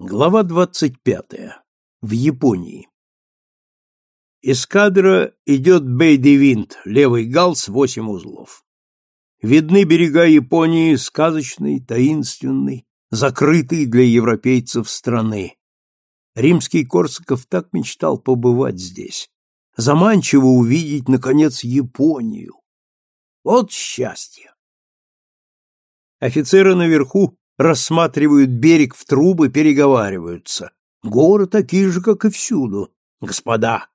Глава двадцать пятая. В Японии. Эскадра идет бей-де-винт, левый галс, восемь узлов. Видны берега Японии сказочной, таинственной, закрытой для европейцев страны. Римский Корсаков так мечтал побывать здесь. Заманчиво увидеть, наконец, Японию. Вот счастье! Офицеры наверху рассматривают берег в трубы, переговариваются. Горы такие же, как и всюду. Господа,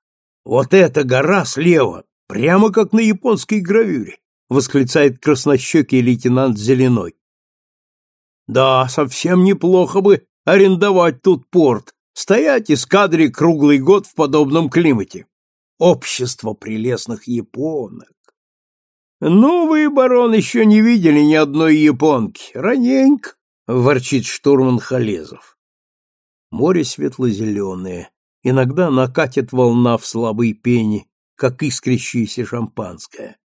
вот эта гора слева, прямо как на японской гравюре, восклицает краснощекий лейтенант Зеленой. Да, совсем неплохо бы арендовать тут порт, стоять эскадре круглый год в подобном климате. Общество прелестных японок. Ну, вы, барон, еще не видели ни одной японки. Раненько ворчит штурман Халезов. Море светло-зеленое, иногда накатит волна в слабой пене, как искрящееся шампанское.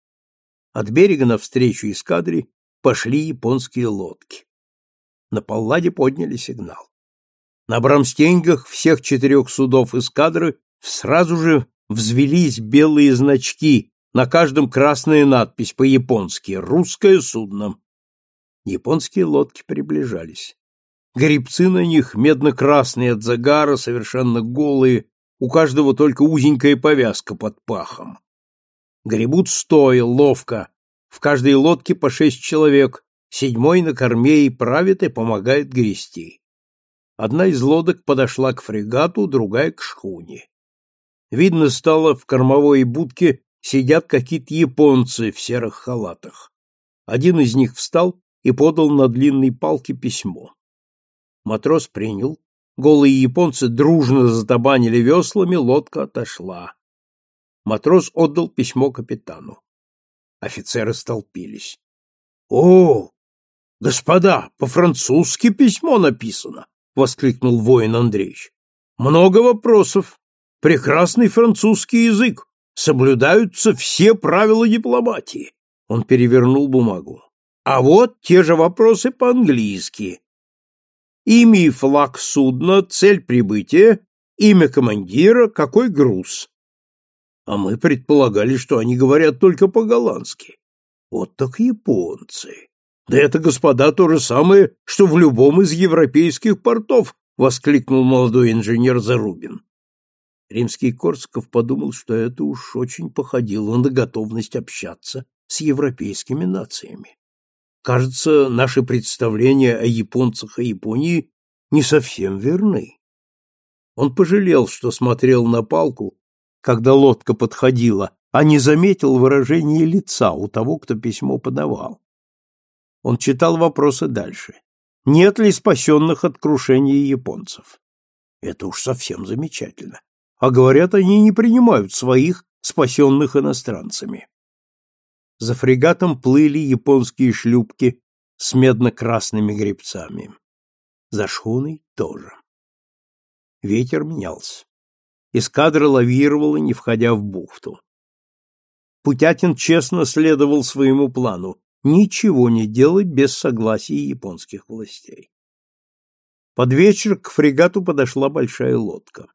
От берега навстречу эскадре пошли японские лодки. На Палладе подняли сигнал. На брамстеньгах всех четырех судов эскадры сразу же взвелись белые значки, на каждом красная надпись по-японски «Русское судно». Японские лодки приближались. Гребцы на них медно-красные от загара, совершенно голые, у каждого только узенькая повязка под пахом. Гребут стоя, ловко. В каждой лодке по шесть человек, седьмой на корме и правит и помогает грести. Одна из лодок подошла к фрегату, другая к шхуне. Видно стало, в кормовой будке сидят какие-то японцы в серых халатах. Один из них встал и подал на длинной палке письмо. Матрос принял, голые японцы дружно затабанили веслами, лодка отошла. Матрос отдал письмо капитану. Офицеры столпились. — О, господа, по-французски письмо написано! — воскликнул воин Андреевич. — Много вопросов. Прекрасный французский язык. Соблюдаются все правила дипломатии. Он перевернул бумагу. А вот те же вопросы по-английски. Имя и флаг судна, цель прибытия, имя командира, какой груз. А мы предполагали, что они говорят только по-голландски. Вот так японцы. Да это, господа, то же самое, что в любом из европейских портов, воскликнул молодой инженер Зарубин. Римский Корсаков подумал, что это уж очень походило на готовность общаться с европейскими нациями. Кажется, наши представления о японцах и Японии не совсем верны. Он пожалел, что смотрел на палку, когда лодка подходила, а не заметил выражения лица у того, кто письмо подавал. Он читал вопросы дальше. Нет ли спасенных от крушения японцев? Это уж совсем замечательно. А говорят, они не принимают своих, спасенных иностранцами. За фрегатом плыли японские шлюпки с медно-красными гребцами. За шхуной тоже. Ветер менялся. Эскадра лавировала, не входя в бухту. Путятин честно следовал своему плану ничего не делать без согласия японских властей. Под вечер к фрегату подошла большая лодка.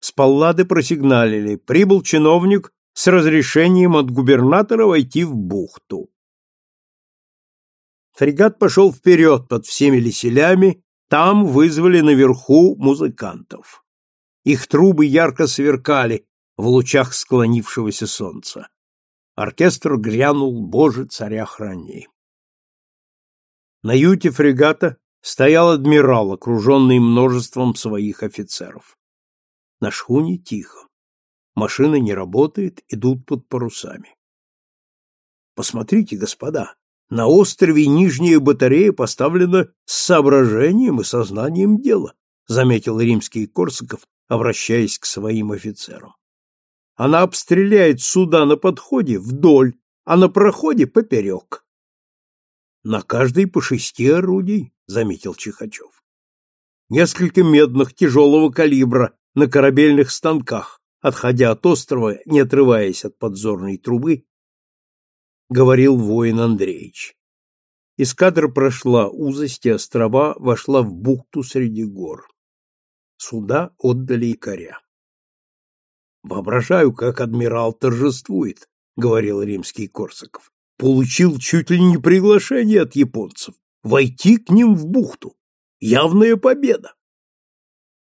С паллады просигналили. Прибыл чиновник с разрешением от губернатора войти в бухту. Фрегат пошел вперед под всеми леселями, там вызвали наверху музыкантов. Их трубы ярко сверкали в лучах склонившегося солнца. Оркестр грянул «Боже, царя храни». На юте фрегата стоял адмирал, окруженный множеством своих офицеров. На шхуне тихо. Машина не работает, идут под парусами. Посмотрите, господа, на острове нижняя батарея поставлена с соображением и сознанием дела, заметил римский Корсаков, обращаясь к своим офицерам. Она обстреляет суда на подходе вдоль, а на проходе поперек. На каждой по шести орудий, заметил Чихачев. Несколько медных тяжелого калибра на корабельных станках, отходя от острова, не отрываясь от подзорной трубы, говорил воин Андреевич. Эскадра прошла узости острова, вошла в бухту среди гор. Суда отдали якоря. «Воображаю, как адмирал торжествует», — говорил римский Корсаков. «Получил чуть ли не приглашение от японцев войти к ним в бухту. Явная победа!»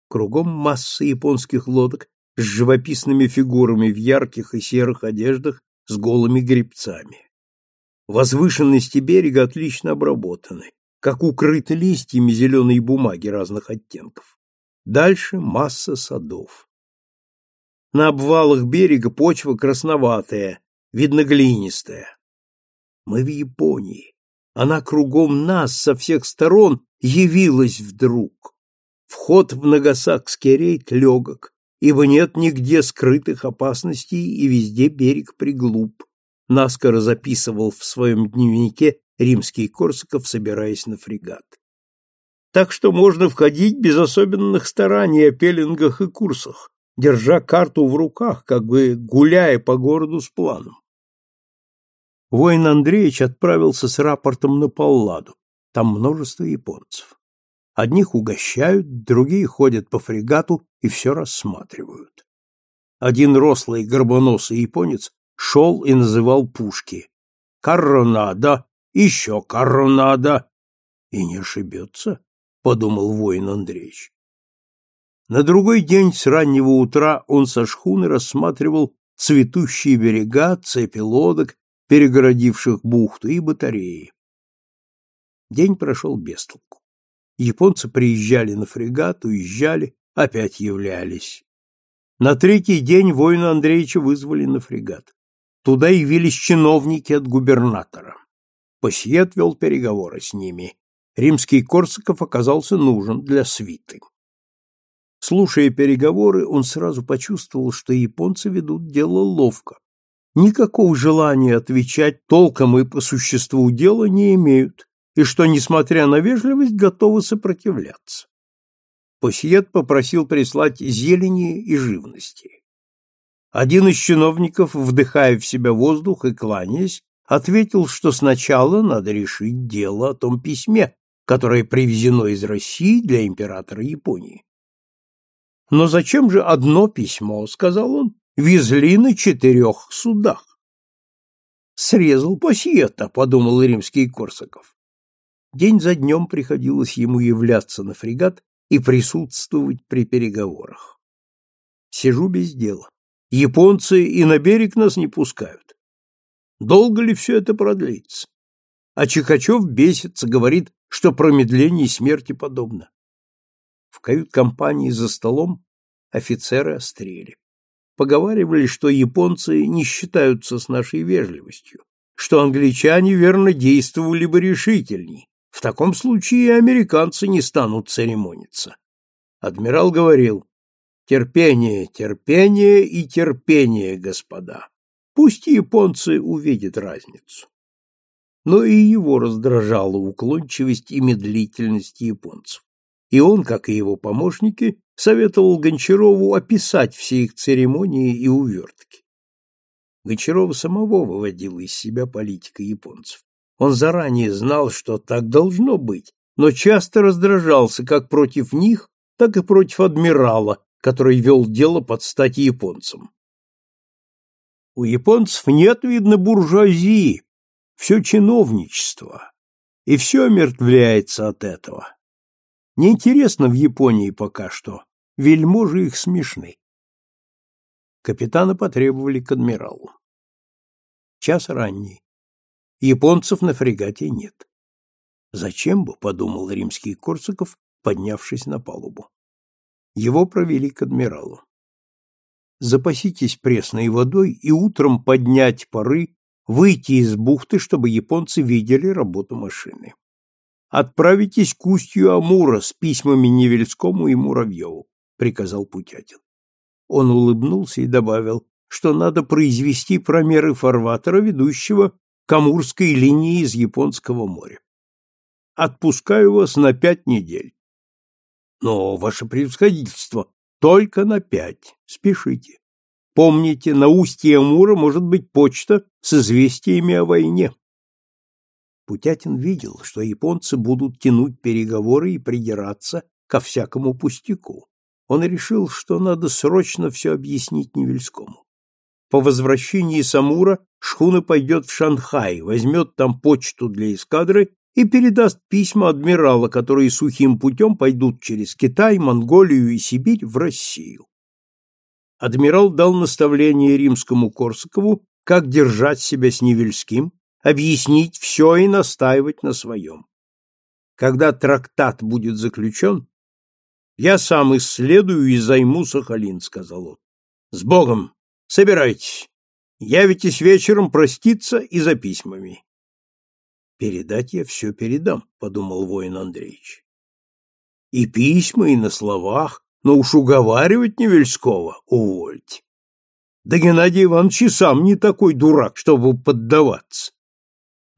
Кругом масса японских лодок с живописными фигурами в ярких и серых одеждах с голыми гребцами. Возвышенности берега отлично обработаны, как укрыты листьями зеленой бумаги разных оттенков. Дальше масса садов. На обвалах берега почва красноватая, видно глинистая. Мы в Японии. Она кругом нас со всех сторон явилась вдруг. Вход в Нагасакский рейд легок, ибо нет нигде скрытых опасностей и везде берег приглуп. Наскоро записывал в своем дневнике римский Корсаков, собираясь на фрегат. Так что можно входить без особенных стараний о пеленгах и курсах, держа карту в руках, как бы гуляя по городу с планом. Воин Андреевич отправился с рапортом на Палладу. Там множество японцев. Одних угощают, другие ходят по фрегату и все рассматривают. Один рослый горбоносый японец шел и называл пушки. «Коронада! Еще коронада!» И не ошибется, — подумал воин Андреевич. На другой день с раннего утра он со шхуны рассматривал цветущие берега, цепи лодок, перегородивших бухту, и батареи. День прошел без толку. Японцы приезжали на фрегат, уезжали, опять являлись. На третий день воина Андреевича вызвали на фрегат. Туда явились чиновники от губернатора. Пассиет вел переговоры с ними. Римский Корсаков оказался нужен для свиты. Слушая переговоры, он сразу почувствовал, что японцы ведут дело ловко. Никакого желания отвечать толком и по существу дела не имеют, и что, несмотря на вежливость, готовы сопротивляться. Пассиет попросил прислать зелени и живности. Один из чиновников, вдыхая в себя воздух и кланяясь, ответил, что сначала надо решить дело о том письме, которое привезено из России для императора Японии. «Но зачем же одно письмо?» — сказал он. «Везли на четырех судах». «Срезал пассиета», — подумал римский Корсаков. День за днем приходилось ему являться на фрегат и присутствовать при переговорах. Сижу без дела. Японцы и на берег нас не пускают. Долго ли все это продлится? А Чикачев бесится, говорит, что промедление смерти подобно. В кают-компании за столом офицеры острели. Поговаривали, что японцы не считаются с нашей вежливостью, что англичане верно действовали бы решительней, в таком случае американцы не станут церемониться. Адмирал говорил, терпение, терпение и терпение, господа. Пусть японцы увидят разницу. Но и его раздражала уклончивость и медлительность японцев. И он, как и его помощники, советовал Гончарову описать все их церемонии и увертки. Гончарова самого выводила из себя политика японцев. Он заранее знал, что так должно быть, но часто раздражался как против них, так и против адмирала, который вел дело под стать японцам. У японцев нет, видно, буржуазии, все чиновничество, и все омертвляется от этого. Неинтересно в Японии пока что, вельможи их смешны. Капитана потребовали к адмиралу. Час ранний. Японцев на фрегате нет. Зачем бы, подумал римский Корсаков, поднявшись на палубу. Его провели к адмиралу. Запаситесь пресной водой и утром поднять пары, выйти из бухты, чтобы японцы видели работу машины. Отправитесь к устью Амура с письмами Невельскому и Муравьеву, приказал Путятин. Он улыбнулся и добавил, что надо произвести промеры фарватера, ведущего к Амурской линии из Японского моря. Отпускаю вас на пять недель. Но, ваше превосходительство, только на пять. Спешите. Помните, на устье Амура может быть почта с известиями о войне. Путятин видел, что японцы будут тянуть переговоры и придираться ко всякому пустяку. он решил, что надо срочно все объяснить Невельскому. По возвращении с Амура шхуна пойдет в Шанхай, возьмет там почту для эскадры и передаст письма адмирала, которые сухим путем пойдут через Китай, Монголию и Сибирь в Россию. Адмирал дал наставление римскому Корсакову, как держать себя с Невельским, объяснить все и настаивать на своем. Когда трактат будет заключен, я сам исследую и займу Сахалин, — сказал он. — С Богом! Собирайтесь. Явитесь вечером проститься и за письмами. — Передать я все передам, — подумал воин Андреевич. И письма, и на словах, но уж уговаривать Невельского увольте. Да Геннадий Иванович и сам не такой дурак, чтобы поддаваться.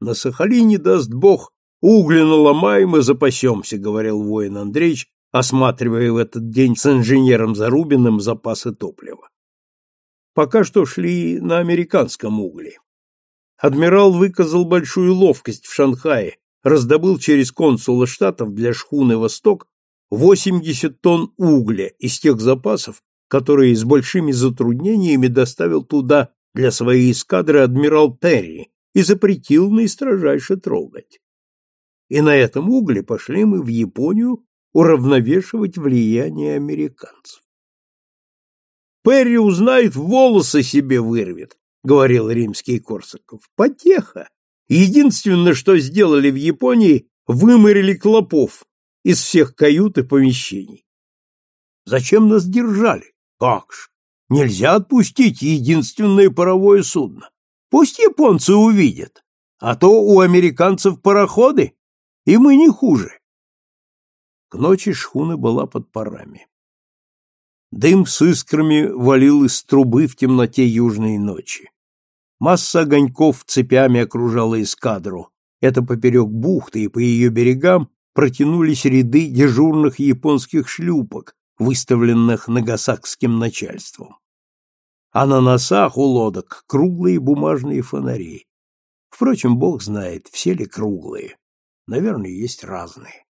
На Сахалине, даст Бог, угли наломаем и запасемся, — говорил воин Андреевич, осматривая в этот день с инженером Зарубиным запасы топлива. Пока что шли на американском угле. Адмирал выказал большую ловкость в Шанхае, раздобыл через консула штатов для шхуны «Восток» 80 тонн угля из тех запасов, которые с большими затруднениями доставил туда для своей эскадры адмирал Перри и запретил наистрожайше трогать. И на этом угле пошли мы в Японию уравновешивать влияние американцев. Перри узнает, волосы себе вырвет, говорил римский Корсаков. Потеха. Единственное, что сделали в Японии, выморили клопов из всех кают и помещений. Зачем нас держали? Как ж? Нельзя отпустить единственное паровое судно. Пусть японцы увидят, а то у американцев пароходы, и мы не хуже. К ночи шхуна была под парами. Дым с искрами валил из трубы в темноте южной ночи. Масса огоньков цепями окружала эскадру. Это поперек бухты и по ее берегам протянулись ряды дежурных японских шлюпок, выставленных нагасакским начальством. А на носах у лодок круглые бумажные фонари. Впрочем, бог знает, все ли круглые. Наверное, есть разные.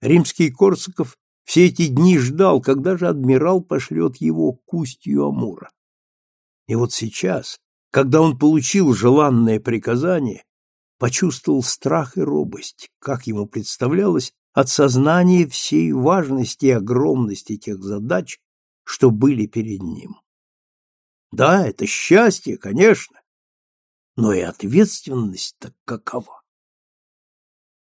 Римский Корсаков все эти дни ждал, когда же адмирал пошлет его к устью Амура. И вот сейчас, когда он получил желанное приказание, почувствовал страх и робость, как ему представлялось, от сознания всей важности и огромности тех задач, что были перед ним. Да, это счастье, конечно, но и ответственность-то какова.